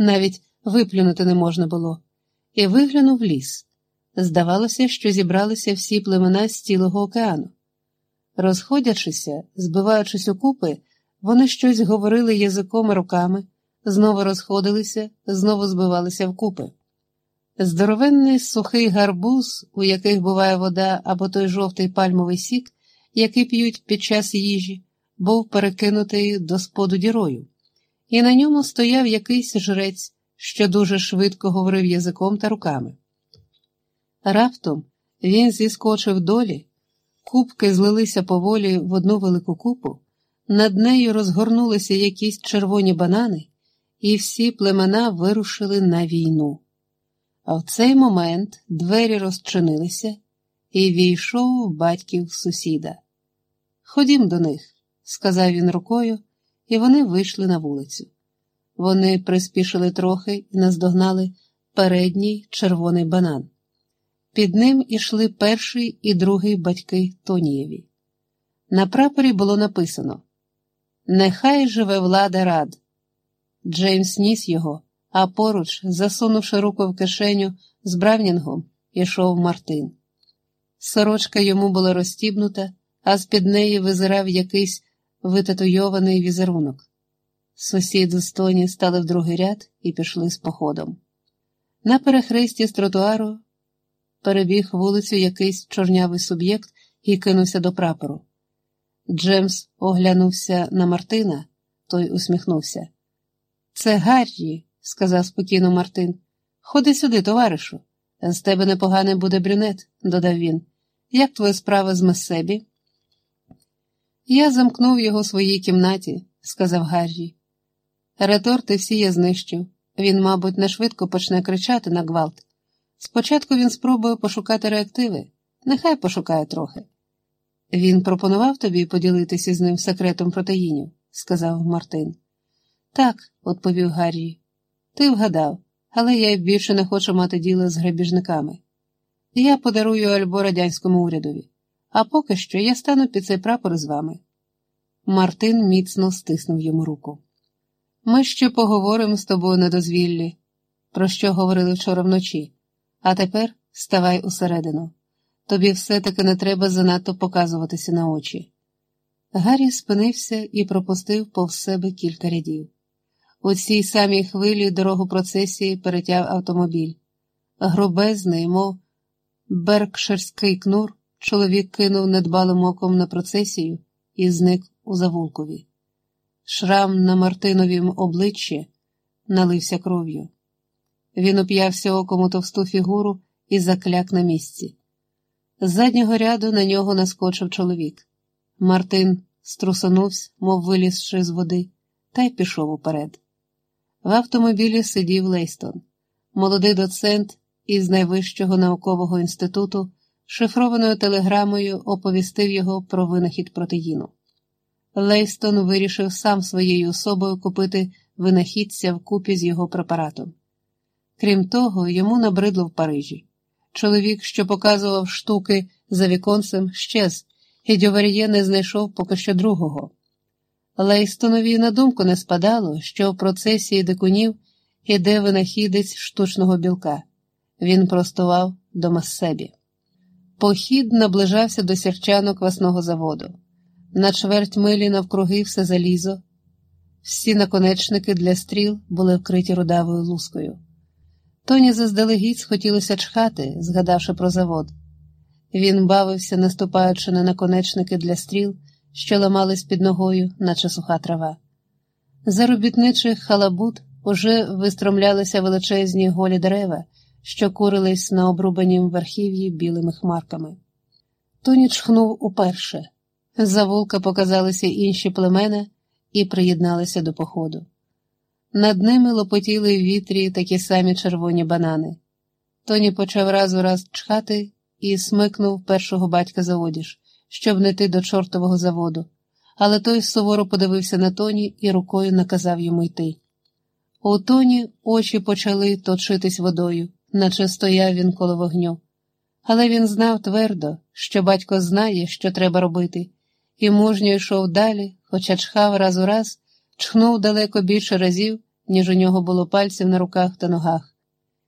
навіть виплюнути не можна було, і виглянув ліс. Здавалося, що зібралися всі племена з цілого океану. Розходячися, збиваючись у купи, вони щось говорили язиком і руками, знову розходилися, знову збивалися вкупи. Здоровенний сухий гарбуз, у яких буває вода або той жовтий пальмовий сік, який п'ють під час їжі, був перекинутий до споду дірою, і на ньому стояв якийсь жрець, що дуже швидко говорив язиком та руками. Раптом він зіскочив долі, кубки злилися поволі в одну велику купу, над нею розгорнулися якісь червоні банани, і всі племена вирушили на війну. А в цей момент двері розчинилися, і війшов батьків сусіда. Ходім до них, сказав він рукою, і вони вийшли на вулицю. Вони приспішили трохи і наздогнали передній червоний банан. Під ним ішли перший і другий батьки Тонієві. На прапорі було написано Нехай живе влада рад. Джеймс ніс його, а поруч, засунувши руку в кишеню з Бравнінгом, ішов Мартин. Сорочка йому була розстібнута, а з під неї визирав якийсь витатуйований візерунок. Сусіди з Тоні стали в другий ряд і пішли з походом. На перехресті з тротуару перебіг вулицю якийсь чорнявий суб'єкт і кинувся до прапору. Джемс оглянувся на Мартина, той усміхнувся. Це Гаррі, сказав спокійно Мартин. Ходи сюди, товаришу. З тебе непоганий буде брюнет, додав він. Як твоя справа з Месебі? Я замкнув його у своїй кімнаті, сказав Гаррі. Реторти всі я знищив. Він, мабуть, не швидко почне кричати на гвалт. Спочатку він спробує пошукати реактиви, нехай пошукає трохи. Він пропонував тобі поділитися з ним секретом протеїнів, сказав Мартин. Так, відповів Гаррі. Ти вгадав, але я більше не хочу мати діло з грабіжниками. Я подарую альбо радянському урядові, а поки що я стану під цей прапор з вами. Мартин міцно стиснув йому руку. Ми ще поговоримо з тобою на дозвіллі, про що говорили вчора вночі, а тепер ставай усередину. Тобі все-таки не треба занадто показуватися на очі. Гаррі спинився і пропустив повз себе кілька рядів. У цій самій хвилі дорогу процесії перетяв автомобіль. Грубезний, мов беркширський кнур, чоловік кинув недбалим оком на процесію і зник у завулкові. Шрам на Мартиновім обличчі налився кров'ю. Він уп'явся оком у товсту фігуру і закляк на місці. З заднього ряду на нього наскочив чоловік. Мартин струсонувся, мов вилізши з води, та й пішов уперед. В автомобілі сидів Лейстон, молодий доцент із найвищого наукового інституту, шифрованою телеграмою оповістив його про винахід протеїну. Лейстон вирішив сам своєю особою купити винахідця вкупі з його препаратом. Крім того, йому набридло в Парижі. Чоловік, що показував штуки за віконцем, щез, і Дьовар'є не знайшов поки що другого. Лейстонові на думку не спадало, що в процесії дикунів іде винахідець штучного білка. Він простував до Массебі. Похід наближався до сірчано квасного заводу. На чверть милі навкруги все залізо, всі наконечники для стріл були вкриті рудавою лускою. Тоні заздалегідь схотілося чхати, згадавши про завод. Він бавився, наступаючи на наконечники для стріл, що ламались під ногою, наче суха трава. За робітничих халабут уже вистромлялися величезні голі дерева, що курились на обрубанім верхів'ї білими хмарками. Тоні чхнув уперше. За вулка показалися інші племена і приєдналися до походу. Над ними лопотіли в вітрі такі самі червоні банани. Тоні почав раз у раз чхати і смикнув першого батька за одіж, щоб не йти до чортового заводу, але той суворо подивився на тоні і рукою наказав йому йти. У тоні очі почали точитись водою, наче стояв він коло вогню. Але він знав твердо, що батько знає, що треба робити, і мужньо йшов далі, хоча чхав раз у раз, чхнув далеко більше разів ніж у нього було пальців на руках та ногах.